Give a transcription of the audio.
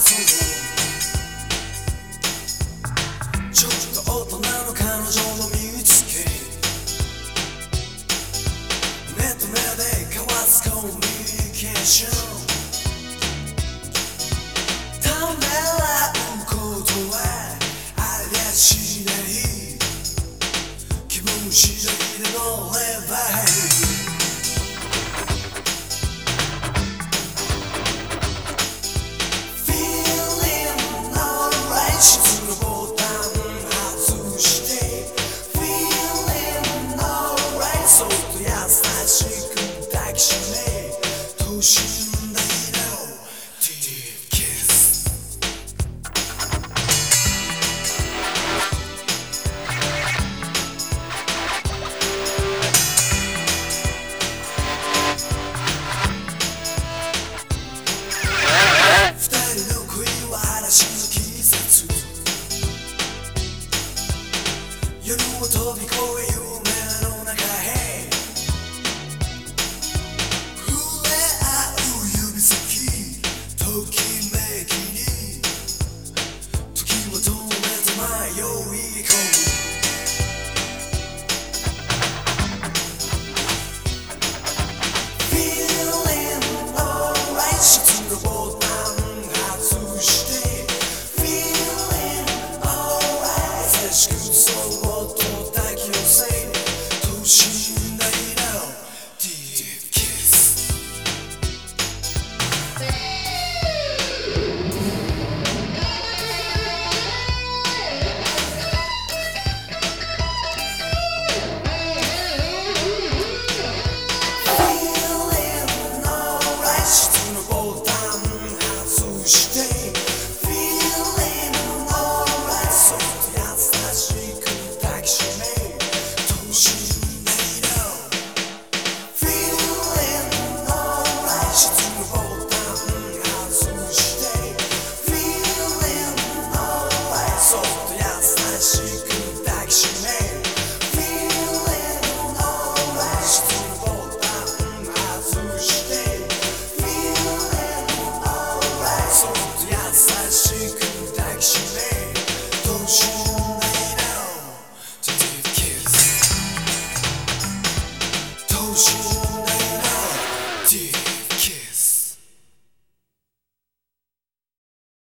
see you. You know what told me, Corey, shoes.